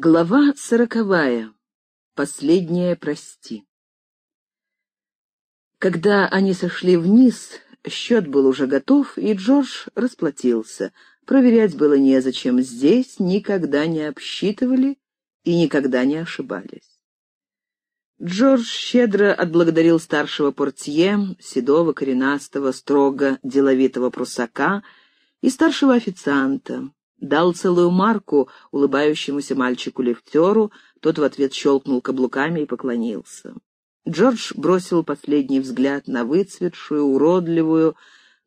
Глава сороковая. Последнее прости. Когда они сошли вниз, счет был уже готов, и Джордж расплатился. Проверять было незачем. Здесь никогда не обсчитывали и никогда не ошибались. Джордж щедро отблагодарил старшего портье, седого, коренастого, строго деловитого прусака и старшего официанта, Дал целую марку улыбающемуся мальчику-лифтеру, тот в ответ щелкнул каблуками и поклонился. Джордж бросил последний взгляд на выцветшую, уродливую,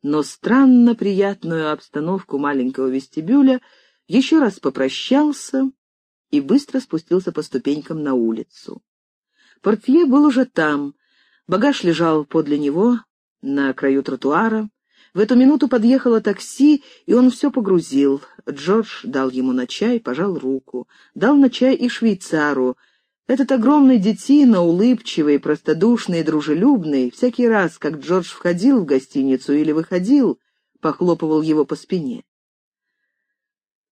но странно приятную обстановку маленького вестибюля, еще раз попрощался и быстро спустился по ступенькам на улицу. Портье был уже там, багаж лежал подле него на краю тротуара, в эту минуту подъехало такси, и он все погрузил. Джордж дал ему на чай, пожал руку. Дал на чай и швейцару. Этот огромный детина, улыбчивый, простодушный дружелюбный, всякий раз, как Джордж входил в гостиницу или выходил, похлопывал его по спине.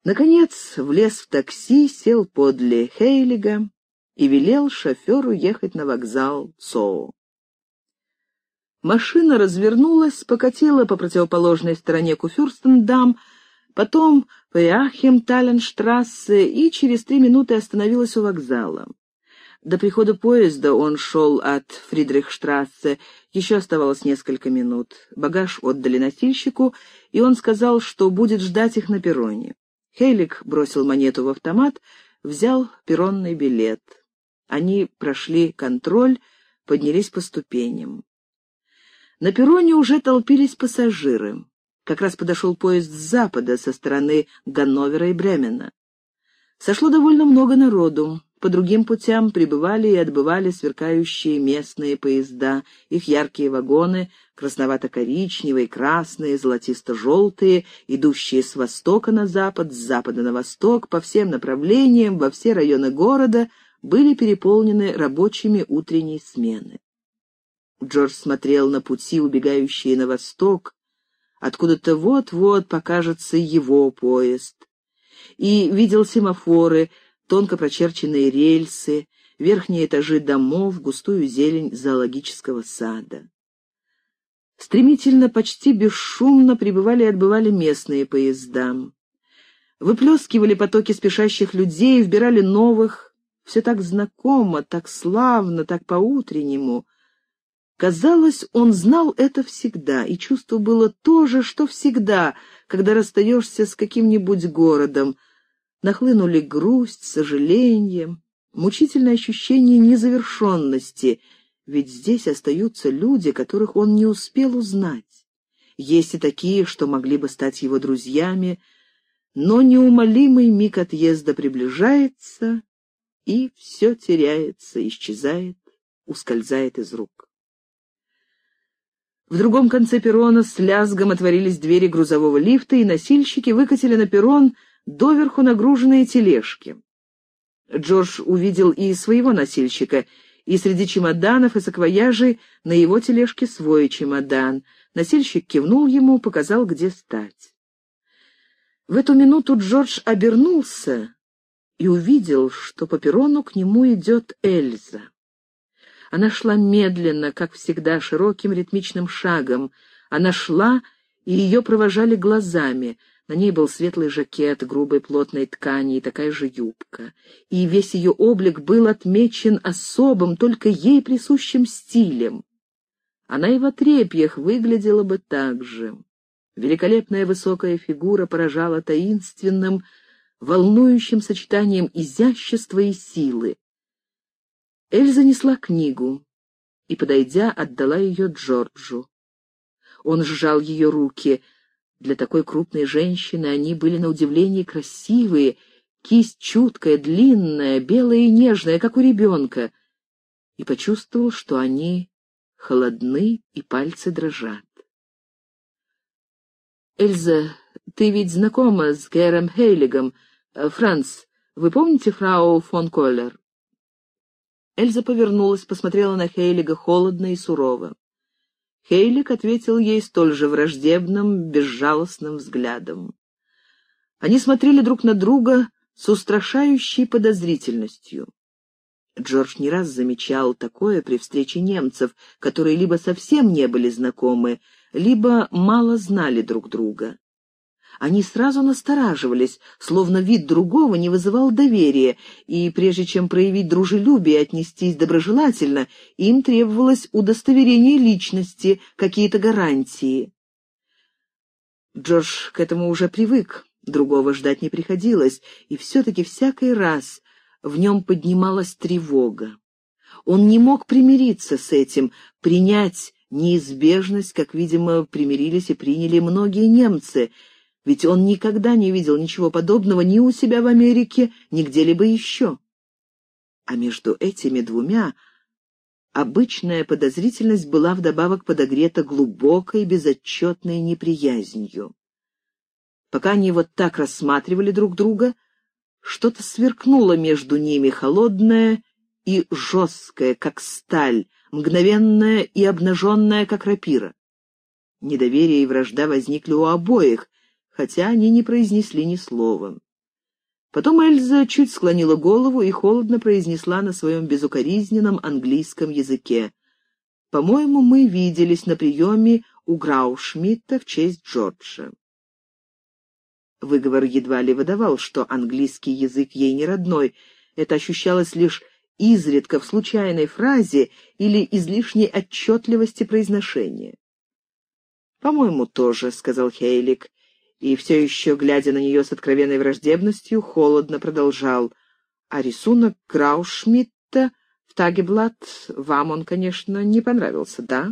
Наконец влез в такси, сел подле Хейлига и велел шоферу ехать на вокзал Цоу. Машина развернулась, покатила по противоположной стороне Куфюрстендам, потом по Иахим-Таленштрассе и через три минуты остановилась у вокзала. До прихода поезда он шел от Фридрихштрассе, еще оставалось несколько минут. Багаж отдали носильщику, и он сказал, что будет ждать их на перроне. Хейлик бросил монету в автомат, взял перронный билет. Они прошли контроль, поднялись по ступеням. На перроне уже толпились пассажиры. Как раз подошел поезд с запада, со стороны Ганновера и Бремена. Сошло довольно много народу. По другим путям прибывали и отбывали сверкающие местные поезда, их яркие вагоны, красновато-коричневые, красные, золотисто-желтые, идущие с востока на запад, с запада на восток, по всем направлениям, во все районы города, были переполнены рабочими утренней смены. Джордж смотрел на пути, убегающие на восток, откуда-то вот-вот покажется его поезд, и видел семафоры, тонко прочерченные рельсы, верхние этажи домов, густую зелень зоологического сада. Стремительно, почти бесшумно прибывали и отбывали местные поезда. Выплескивали потоки спешащих людей, вбирали новых. Все так знакомо, так славно, так по-утреннему — Казалось, он знал это всегда, и чувство было то же, что всегда, когда расстаешься с каким-нибудь городом. Нахлынули грусть, сожаление, мучительное ощущение незавершенности, ведь здесь остаются люди, которых он не успел узнать. Есть и такие, что могли бы стать его друзьями, но неумолимый миг отъезда приближается, и все теряется, исчезает, ускользает из рук. В другом конце перрона с лязгом отворились двери грузового лифта, и носильщики выкатили на перрон доверху нагруженные тележки. Джордж увидел и своего носильщика, и среди чемоданов и саквояжей на его тележке свой чемодан. Носильщик кивнул ему, показал, где стать. В эту минуту Джордж обернулся и увидел, что по перрону к нему идет Эльза. Она шла медленно, как всегда, широким ритмичным шагом. Она шла, и ее провожали глазами. На ней был светлый жакет грубой плотной ткани и такая же юбка. И весь ее облик был отмечен особым, только ей присущим стилем. Она и в отрепьях выглядела бы так же. Великолепная высокая фигура поражала таинственным, волнующим сочетанием изящества и силы. Эльза несла книгу и, подойдя, отдала ее Джорджу. Он сжал ее руки. Для такой крупной женщины они были на удивление красивые, кисть чуткая, длинная, белая и нежная, как у ребенка, и почувствовал, что они холодны и пальцы дрожат. «Эльза, ты ведь знакома с Гэром Хейлигом. Франц, вы помните фрау фон Коллер?» Эльза повернулась, посмотрела на Хейлига холодно и сурово. Хейлик ответил ей столь же враждебным, безжалостным взглядом. Они смотрели друг на друга с устрашающей подозрительностью. Джордж не раз замечал такое при встрече немцев, которые либо совсем не были знакомы, либо мало знали друг друга. Они сразу настораживались, словно вид другого не вызывал доверия, и прежде чем проявить дружелюбие и отнестись доброжелательно, им требовалось удостоверение личности, какие-то гарантии. Джордж к этому уже привык, другого ждать не приходилось, и все-таки всякий раз в нем поднималась тревога. Он не мог примириться с этим, принять неизбежность, как, видимо, примирились и приняли многие немцы, ведь он никогда не видел ничего подобного ни у себя в Америке, ни где-либо еще. А между этими двумя обычная подозрительность была вдобавок подогрета глубокой безотчетной неприязнью. Пока они вот так рассматривали друг друга, что-то сверкнуло между ними, холодное и жесткое, как сталь, мгновенное и обнаженное, как рапира. Недоверие и вражда возникли у обоих, хотя они не произнесли ни слова. Потом Эльза чуть склонила голову и холодно произнесла на своем безукоризненном английском языке. «По-моему, мы виделись на приеме у Граушмитта в честь Джорджа». Выговор едва ли выдавал, что английский язык ей не родной. Это ощущалось лишь изредка в случайной фразе или излишней отчетливости произношения. «По-моему, тоже», — сказал Хейлик, и все еще, глядя на нее с откровенной враждебностью, холодно продолжал. «А рисунок Граушмитта в Тагеблат вам он, конечно, не понравился, да?»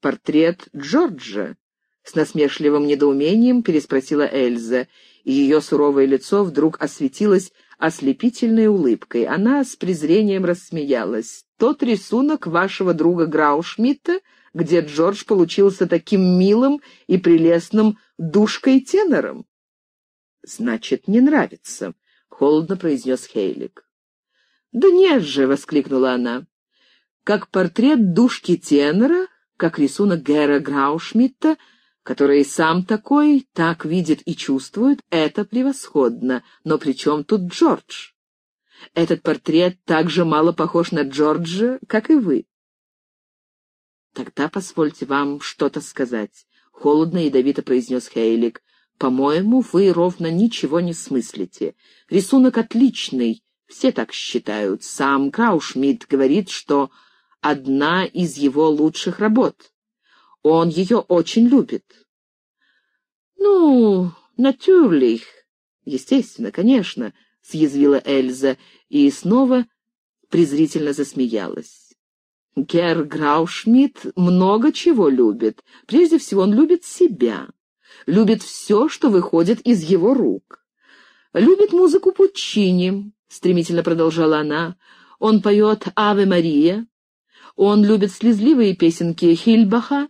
«Портрет Джорджа», с насмешливым недоумением переспросила Эльза, и ее суровое лицо вдруг осветилось ослепительной улыбкой. Она с презрением рассмеялась. «Тот рисунок вашего друга Граушмитта, где Джордж получился таким милым и прелестным душкой-тенором?» «Значит, не нравится», — холодно произнес Хейлик. «Да нет же!» — воскликнула она. «Как портрет душки-тенора, как рисунок Гера Граушмитта — который сам такой, так видит и чувствует, это превосходно. Но при чем тут Джордж? Этот портрет так же мало похож на Джорджа, как и вы. Тогда позвольте вам что-то сказать, — холодно и ядовито произнес Хейлик. По-моему, вы ровно ничего не смыслите. Рисунок отличный, все так считают. Сам Краушмидт говорит, что одна из его лучших работ. Он ее очень любит. «Ну, натюрлих, естественно, конечно», — съязвила Эльза и снова презрительно засмеялась. Гер Граушмидт много чего любит. Прежде всего, он любит себя, любит все, что выходит из его рук. Любит музыку Пуччини, — стремительно продолжала она. Он поет «Аве Мария». Он любит слезливые песенки Хильбаха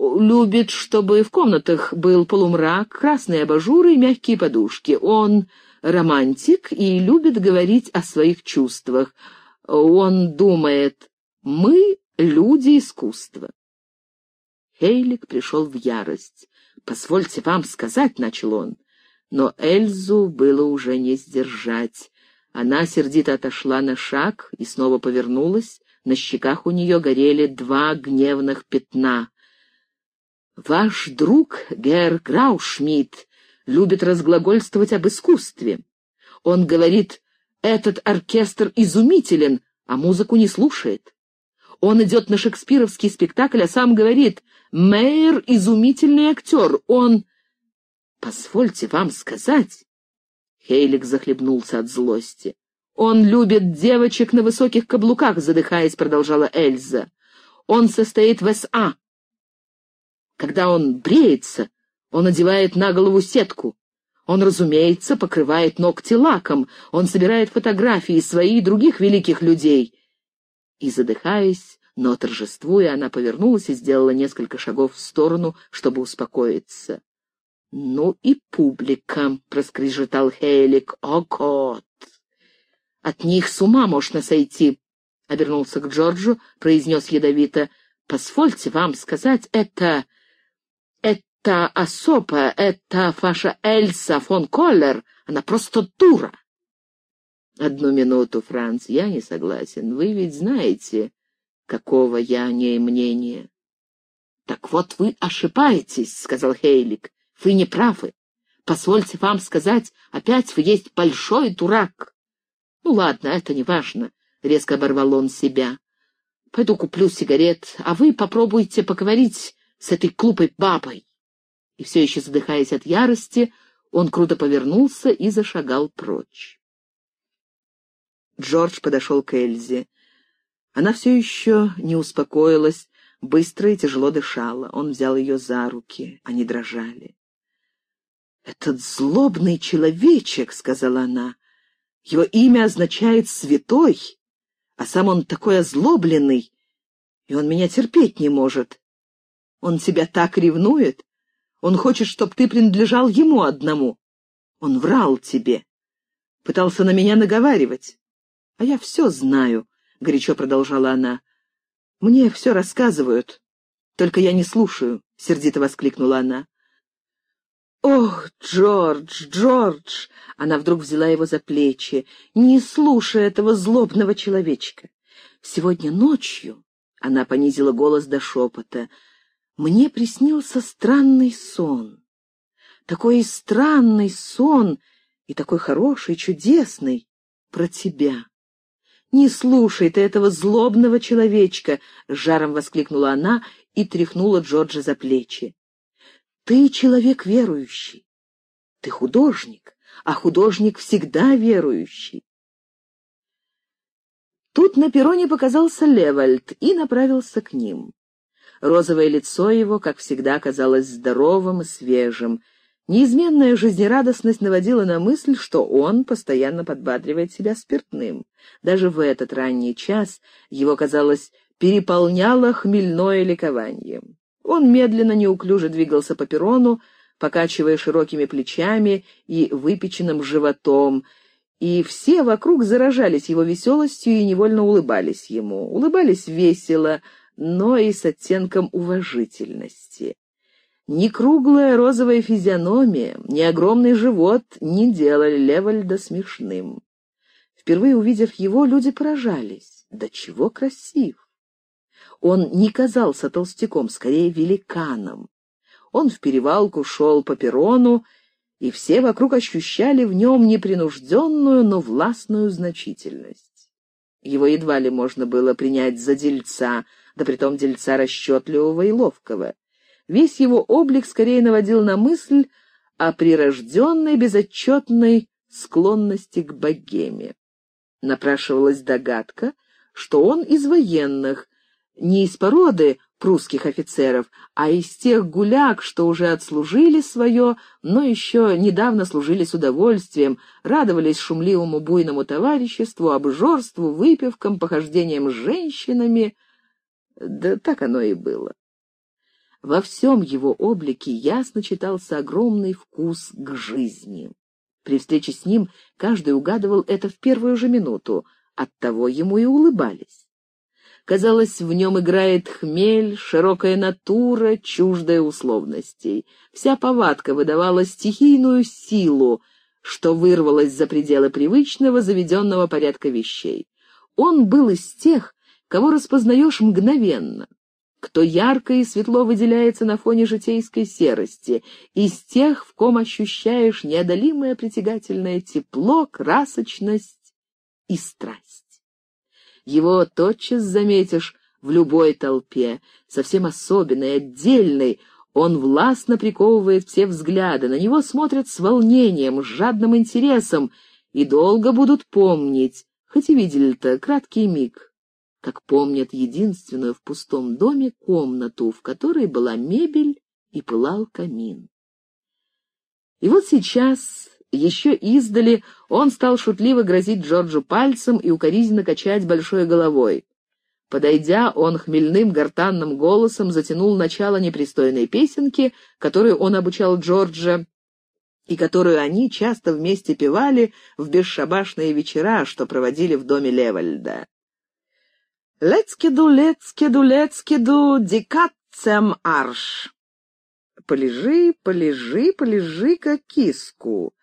любит, чтобы в комнатах был полумрак, красные абажуры и мягкие подушки. Он романтик и любит говорить о своих чувствах. Он думает, мы — люди искусства. Хейлик пришел в ярость. «Позвольте вам сказать», — начал он. Но Эльзу было уже не сдержать. Она сердито отошла на шаг и снова повернулась. На щеках у нее горели два гневных пятна — Ваш друг, Герр Граушмидт, любит разглагольствовать об искусстве. Он говорит, этот оркестр изумителен, а музыку не слушает. Он идет на шекспировский спектакль, а сам говорит, Мейер — изумительный актер, он... Позвольте вам сказать... Хейлик захлебнулся от злости. «Он любит девочек на высоких каблуках», — задыхаясь, продолжала Эльза. «Он состоит в СА, когда он бреется, он одевает на голову сетку. Он, разумеется, покрывает ногти лаком. Он собирает фотографии свои и других великих людей. И, задыхаясь, но торжествуя, она повернулась и сделала несколько шагов в сторону, чтобы успокоиться. «Ну и публика!» — проскрежетал Хейлик. «О, год! От них с ума можно сойти!» — обернулся к Джорджу, произнес ядовито. «Позвольте вам сказать, это это особа, это ваша Эльса фон Коллер, Она просто дура. Одну минуту, Франц, я не согласен. Вы ведь знаете, какого я о ней мнения. Так вот вы ошибаетесь, сказал Хейлик. Вы не правы. Позвольте вам сказать, опять вы есть большой дурак. Ну ладно, это не важно, резко оборвал он себя. Пойду куплю сигарет, а вы попробуйте поговорить с этой глупой бабой. И все еще задыхаясь от ярости, он круто повернулся и зашагал прочь. Джордж подошел к Эльзе. Она все еще не успокоилась, быстро и тяжело дышала. Он взял ее за руки, они дрожали. «Этот злобный человечек», — сказала она, — «его имя означает «святой», а сам он такой озлобленный, и он меня терпеть не может. Он тебя так ревнует, он хочет, чтобы ты принадлежал ему одному. Он врал тебе, пытался на меня наговаривать. А я все знаю, — горячо продолжала она. Мне все рассказывают, только я не слушаю, — сердито воскликнула она. «Ох, Джордж, Джордж!» Она вдруг взяла его за плечи. «Не слушай этого злобного человечка. Сегодня ночью...» Она понизила голос до шепота мне приснился странный сон. Такой странный сон и такой хороший, чудесный про тебя. «Не слушай ты этого злобного человечка!» — жаром воскликнула она и тряхнула Джорджа за плечи. «Ты человек верующий. Ты художник, а художник всегда верующий». Тут на перроне показался Левальд и направился к ним. Розовое лицо его, как всегда, казалось здоровым и свежим. Неизменная жизнерадостность наводила на мысль, что он постоянно подбадривает себя спиртным. Даже в этот ранний час его, казалось, переполняло хмельное ликование. Он медленно, неуклюже двигался по перрону, покачивая широкими плечами и выпеченным животом, и все вокруг заражались его веселостью и невольно улыбались ему. Улыбались весело, но и с оттенком уважительности. Ни круглая розовая физиономия, ни огромный живот не делали Левальда смешным. Впервые увидев его, люди поражались. Да чего красив! Он не казался толстяком, скорее великаном. Он в перевалку шел по перрону, и все вокруг ощущали в нем непринужденную, но властную значительность. Его едва ли можно было принять за дельца, да притом дельца расчетливого и ловкого. Весь его облик скорее наводил на мысль о прирожденной безотчетной склонности к богеме. Напрашивалась догадка, что он из военных, не из породы прусских офицеров, а из тех гуляк, что уже отслужили свое, но еще недавно служили с удовольствием, радовались шумливому буйному товариществу, обжорству, выпивкам, похождениям с женщинами — да так оно и было. Во всем его облике ясно читался огромный вкус к жизни. При встрече с ним каждый угадывал это в первую же минуту, оттого ему и улыбались. Казалось, в нем играет хмель, широкая натура, чуждая условностей. Вся повадка выдавала стихийную силу, что вырвалось за пределы привычного, заведенного порядка вещей. Он был из тех, кого распознаешь мгновенно, кто ярко и светло выделяется на фоне житейской серости, из тех, в ком ощущаешь неодолимое притягательное тепло, красочность и страсть. Его тотчас заметишь в любой толпе, совсем особенной, отдельной, он властно приковывает все взгляды, на него смотрят с волнением, с жадным интересом и долго будут помнить, хоть и видели-то краткий миг, как помнят единственную в пустом доме комнату, в которой была мебель и пылал камин. И вот сейчас, еще издали, он стал шутливо грозить Джорджу пальцем и укоризненно качать большой головой. Подойдя, он хмельным гортанным голосом затянул начало непристойной песенки, которую он обучал Джорджа, и которую они часто вместе певали в бесшабашные вечера, что проводили в доме Левальда. Лецкиду, лецкиду, лецкиду, дикатцем арш. Полежи, полежи, полежи, как киску.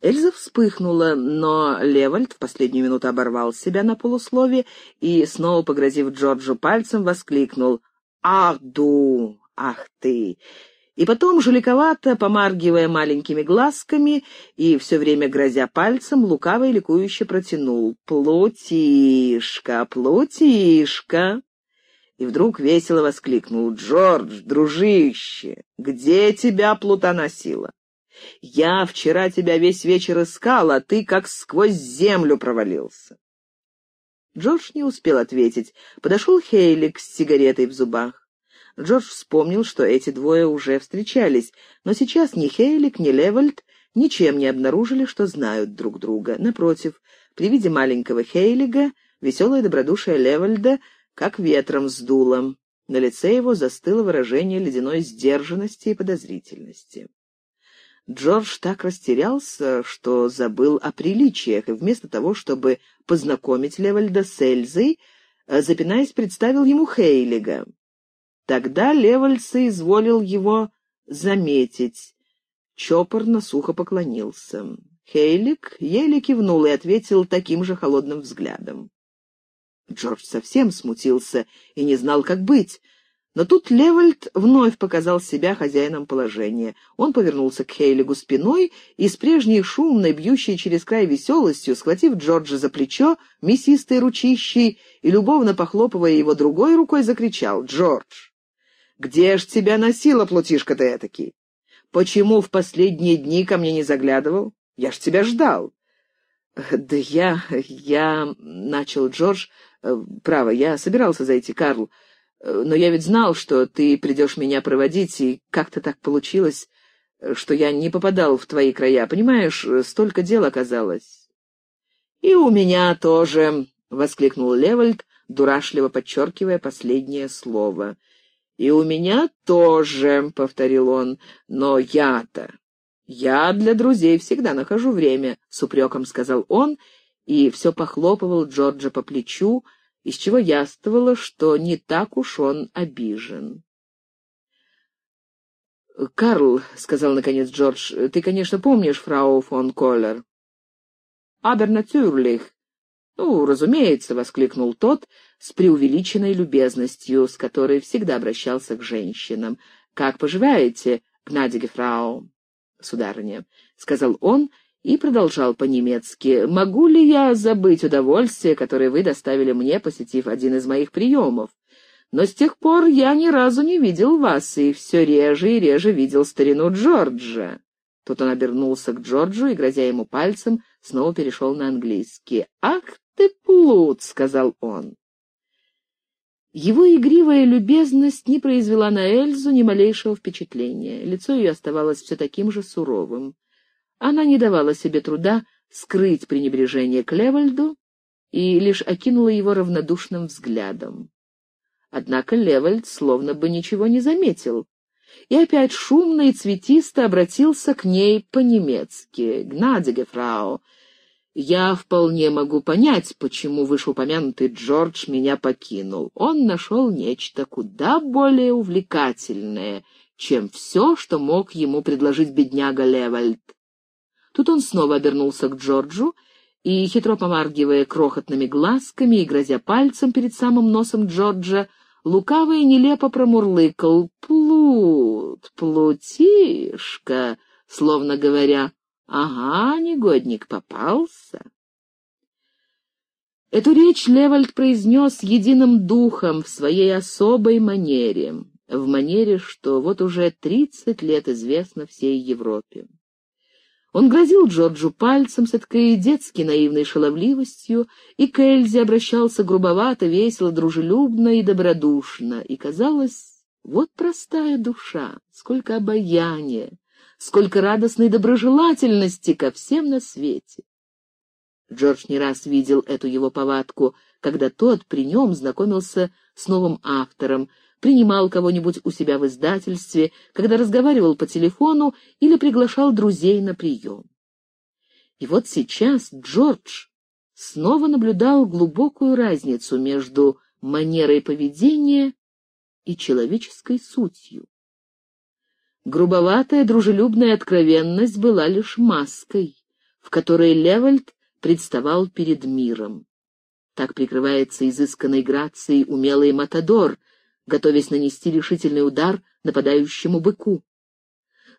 Эльза вспыхнула, но Левальд в последнюю минуту оборвал себя на полуслове и, снова погрозив Джорджу пальцем, воскликнул «Ах, ду! Ах ты!» И потом, жуликовато, помаргивая маленькими глазками и все время грозя пальцем, лукаво и ликующе протянул «Плутишка, плутишка!» И вдруг весело воскликнул «Джордж, дружище, где тебя плута носила?» Я вчера тебя весь вечер искал, а ты как сквозь землю провалился. Джордж не успел ответить. Подошел Хейлик с сигаретой в зубах. Джордж вспомнил, что эти двое уже встречались, но сейчас ни Хейлик, ни Левальд ничем не обнаружили, что знают друг друга. Напротив, при виде маленького Хейлига веселое добродушие Левальда как ветром сдуло. На лице его застыло выражение ледяной сдержанности и подозрительности. Джордж так растерялся, что забыл о приличиях, и вместо того, чтобы познакомить Левальда с Эльзой, э, запинаясь, представил ему Хейлига. Тогда Левальд соизволил его заметить. Чопорно сухо поклонился. Хейлик еле кивнул и ответил таким же холодным взглядом. Джордж совсем смутился и не знал, как быть. Но тут Левальд вновь показал себя хозяином положения. Он повернулся к Хейлигу спиной и с прежней шумной, бьющей через край веселостью, схватив Джорджа за плечо, мясистой ручищей и, любовно похлопывая его другой рукой, закричал «Джордж, где ж тебя носила, плутишка ты этакий? Почему в последние дни ко мне не заглядывал? Я ж тебя ждал». «Да я... я...» — начал Джордж. «Э, «Право, я собирался зайти, Карл». Но я ведь знал, что ты придешь меня проводить, и как-то так получилось, что я не попадал в твои края. Понимаешь, столько дел оказалось. — И у меня тоже, — воскликнул Левальд, дурашливо подчеркивая последнее слово. — И у меня тоже, — повторил он, — но я-то... «Я для друзей всегда нахожу время», — с упреком сказал он, и все похлопывал Джорджа по плечу, — из чего яствовало, что не так уж он обижен. «Карл», — сказал наконец Джордж, — «ты, конечно, помнишь фрау фон Коллер?» «Aber natürlich». «Ну, разумеется», — воскликнул тот с преувеличенной любезностью, с которой всегда обращался к женщинам. «Как поживаете, гнадиге фрау?» «Сударыня», — сказал он, и продолжал по-немецки. «Могу ли я забыть удовольствие, которое вы доставили мне, посетив один из моих приемов? Но с тех пор я ни разу не видел вас, и все реже и реже видел старину Джорджа». Тут он обернулся к Джорджу и, грозя ему пальцем, снова перешел на английский. «Ах ты плут!» — сказал он. Его игривая любезность не произвела на Эльзу ни малейшего впечатления. Лицо ее оставалось все таким же суровым. Она не давала себе труда скрыть пренебрежение к Левальду и лишь окинула его равнодушным взглядом. Однако Левальд словно бы ничего не заметил, и опять шумно и цветисто обратился к ней по-немецки. «Гнадиге, фрау, я вполне могу понять, почему вышеупомянутый Джордж меня покинул. Он нашел нечто куда более увлекательное, чем все, что мог ему предложить бедняга Левальд. Тут он снова обернулся к Джорджу и, хитро помаргивая крохотными глазками и грозя пальцем перед самым носом Джорджа, лукаво и нелепо промурлыкал «Плут, плутишка», словно говоря «Ага, негодник попался». Эту речь Левальд произнес единым духом в своей особой манере, в манере, что вот уже тридцать лет известно всей Европе. Он грозил Джорджу пальцем с такой детски наивной шаловливостью, и к Эльзе обращался грубовато, весело, дружелюбно и добродушно, и казалось, вот простая душа, сколько обаяния, сколько радостной доброжелательности ко всем на свете. Джордж не раз видел эту его повадку, когда тот при нем знакомился с новым автором, принимал кого-нибудь у себя в издательстве, когда разговаривал по телефону или приглашал друзей на прием. И вот сейчас Джордж снова наблюдал глубокую разницу между манерой поведения и человеческой сутью. Грубоватая дружелюбная откровенность была лишь маской. в которой Левальд представал перед миром. Так прикрывается изысканной грацией умелый матадор, готовясь нанести решительный удар нападающему быку.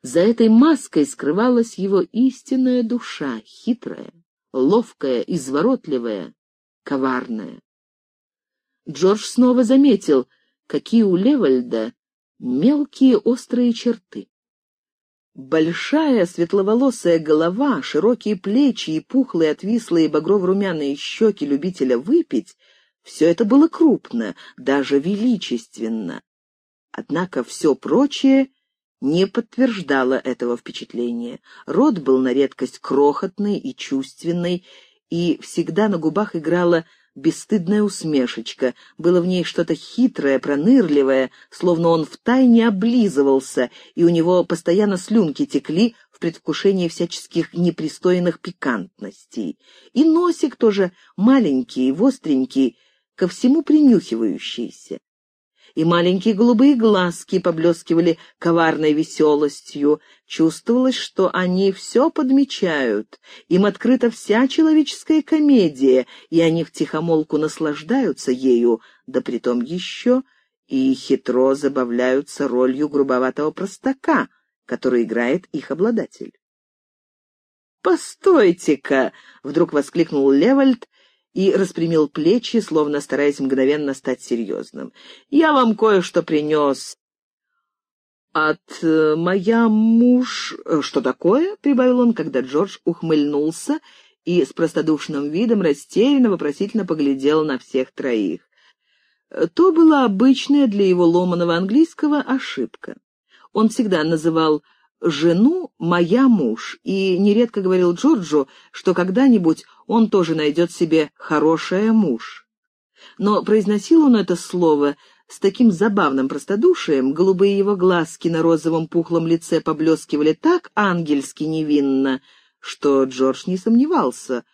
За этой маской скрывалась его истинная душа, хитрая, ловкая, изворотливая, коварная. Джордж снова заметил, какие у Левальда мелкие острые черты. Большая светловолосая голова, широкие плечи и пухлые отвислые багрово-румяные щеки любителя выпить — все это было крупно, даже величественно. Однако все прочее не подтверждало этого впечатления. Рот был на редкость крохотный и чувственный, и всегда на губах играла бесстыдная усмешечка. Было в ней что-то хитрое, пронырливое, словно он втайне облизывался, и у него постоянно слюнки текли в предвкушении всяческих непристойных пикантностей. И носик тоже маленький, востренький, ко всему принюхивающийся и маленькие голубые глазки поблескивали коварной веселостью. Чувствовалось, что они все подмечают, им открыта вся человеческая комедия, и они втихомолку наслаждаются ею, да притом еще и хитро забавляются ролью грубоватого простака, который играет их обладатель. «Постойте-ка!» — вдруг воскликнул Левальд и распрямил плечи, словно стараясь мгновенно стать серьезным. «Я вам кое-что принес». «От э, моя муж...» э, «Что такое?» — прибавил он, когда Джордж ухмыльнулся и с простодушным видом растерянно вопросительно поглядел на всех троих. То была обычная для его ломаного английского ошибка. Он всегда называл жену «моя муж» и нередко говорил Джорджу, что когда-нибудь он тоже найдет себе хорошая муж. Но произносил он это слово с таким забавным простодушием, голубые его глазки на розовом пухлом лице поблескивали так ангельски невинно, что Джордж не сомневался,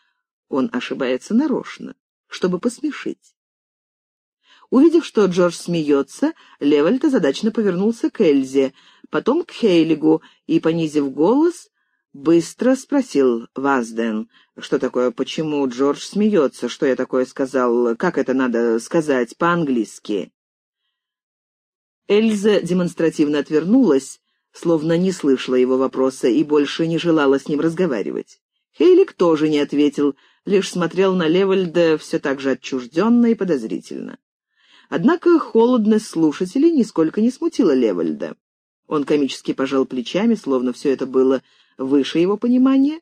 он ошибается нарочно, чтобы посмешить. Увидев, что Джордж смеется, Левальд озадачно повернулся к Эльзе, потом к Хейлигу и, понизив голос, быстро спросил Вазден, что такое, почему Джордж смеется, что я такое сказал, как это надо сказать по-английски. Эльза демонстративно отвернулась, словно не слышала его вопроса и больше не желала с ним разговаривать. Хейлик тоже не ответил, лишь смотрел на Левальда все так же отчужденно и подозрительно. Однако холодность слушателей нисколько не смутила Левальда. Он комически пожал плечами, словно все это было выше его понимания,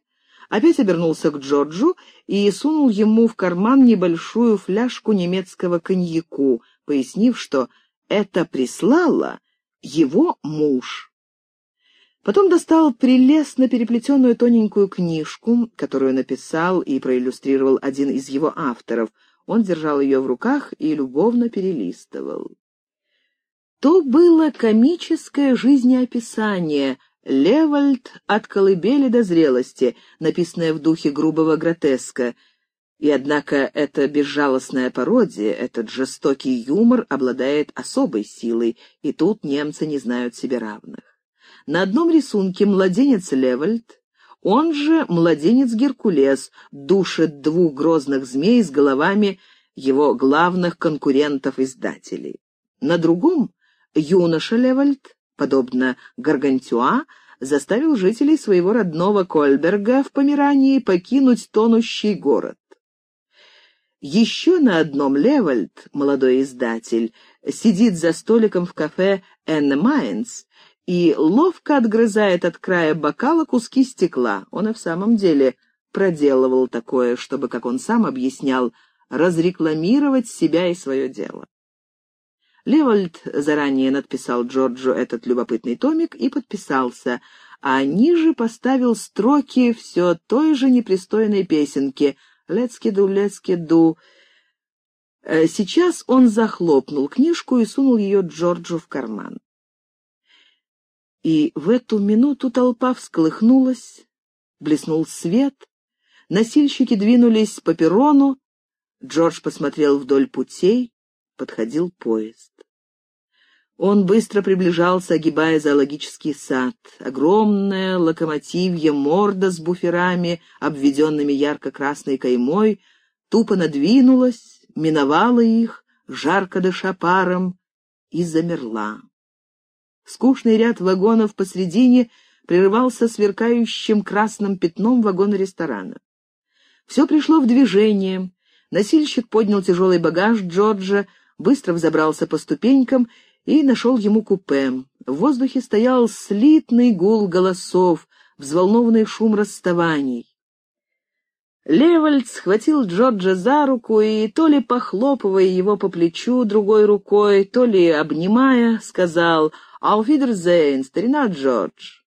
опять обернулся к Джорджу и сунул ему в карман небольшую фляжку немецкого коньяку, пояснив, что это прислала его муж. Потом достал прелестно переплетенную тоненькую книжку, которую написал и проиллюстрировал один из его авторов — он держал ее в руках и любовно перелистывал. То было комическое жизнеописание «Левальд от колыбели до зрелости», написанное в духе грубого гротеска. И однако эта безжалостная пародия, этот жестокий юмор обладает особой силой, и тут немцы не знают себе равных. На одном рисунке младенец Левальд он же младенец Геркулес душит двух грозных змей с головами его главных конкурентов-издателей. На другом юноша Левальд, подобно Гаргантюа, заставил жителей своего родного Кольберга в Померании покинуть тонущий город. Еще на одном Левальд, молодой издатель, сидит за столиком в кафе «Энне Майнс» и ловко отгрызает от края бокала куски стекла. Он и в самом деле проделывал такое, чтобы, как он сам объяснял, разрекламировать себя и свое дело. Левальд заранее надписал Джорджу этот любопытный томик и подписался, а ниже поставил строки все той же непристойной песенки «Let's get do, let's get do». Э, сейчас он захлопнул книжку и сунул ее Джорджу в карман. И в эту минуту толпа всколыхнулась, блеснул свет, носильщики двинулись по перрону, Джордж посмотрел вдоль путей, подходил поезд. Он быстро приближался, огибая зоологический сад. Огромная локомотивья морда с буферами, обведенными ярко-красной каймой, тупо надвинулась, миновала их, жарко дыша паром, и замерла. Скучный ряд вагонов посредине прерывался сверкающим красным пятном вагона ресторана. Все пришло в движение. Носильщик поднял тяжелый багаж Джорджа, быстро взобрался по ступенькам и нашел ему купе. В воздухе стоял слитный гул голосов, взволнованный шум расставаний. Левальд схватил Джорджа за руку и, то ли похлопывая его по плечу другой рукой, то ли обнимая, сказал «Ауфидерзейн, старина Джордж».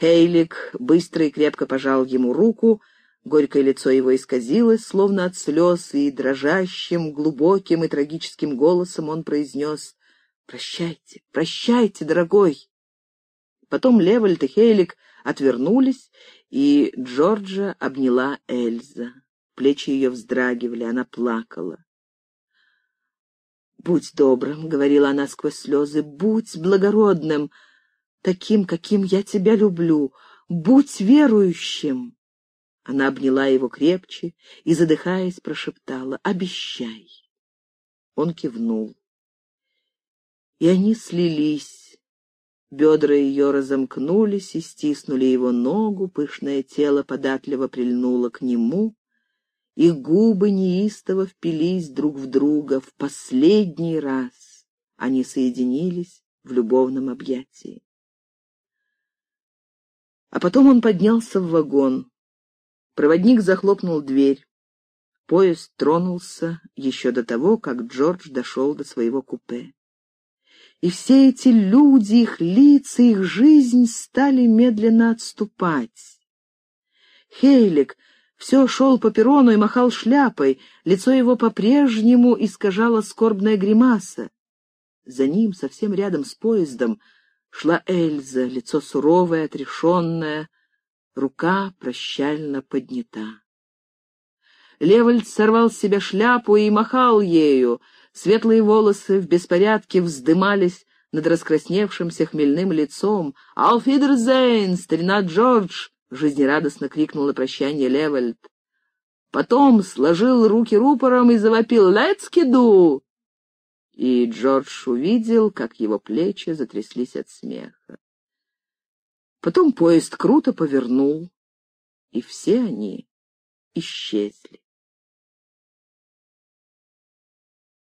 Хейлик быстро и крепко пожал ему руку, горькое лицо его исказилось, словно от слез, и дрожащим, глубоким и трагическим голосом он произнес «Прощайте, прощайте, дорогой!» Потом Левальд и Хейлик отвернулись, и Джорджа обняла Эльза. Плечи ее вздрагивали, она плакала. «Будь добрым», — говорила она сквозь слезы, — «будь благородным, таким, каким я тебя люблю, будь верующим». Она обняла его крепче и, задыхаясь, прошептала «Обещай». Он кивнул и они слились. Бедра ее разомкнулись и стиснули его ногу, пышное тело податливо прильнуло к нему, их губы неистово впились друг в друга в последний раз. Они соединились в любовном объятии. А потом он поднялся в вагон. Проводник захлопнул дверь. Поезд тронулся еще до того, как Джордж дошел до своего купе и все эти люди, их лица, их жизнь стали медленно отступать. Хейлик все шел по перрону и махал шляпой, лицо его по-прежнему искажала скорбная гримаса. За ним, совсем рядом с поездом, шла Эльза, лицо суровое, отрешенное, рука прощально поднята. Левальд сорвал с себя шляпу и махал ею, Светлые волосы в беспорядке вздымались над раскрасневшимся хмельным лицом. «Алфидерзейн, старина Джордж!» — жизнерадостно крикнул на прощание Левальд. Потом сложил руки рупором и завопил «Let's киду!» И Джордж увидел, как его плечи затряслись от смеха. Потом поезд круто повернул, и все они исчезли.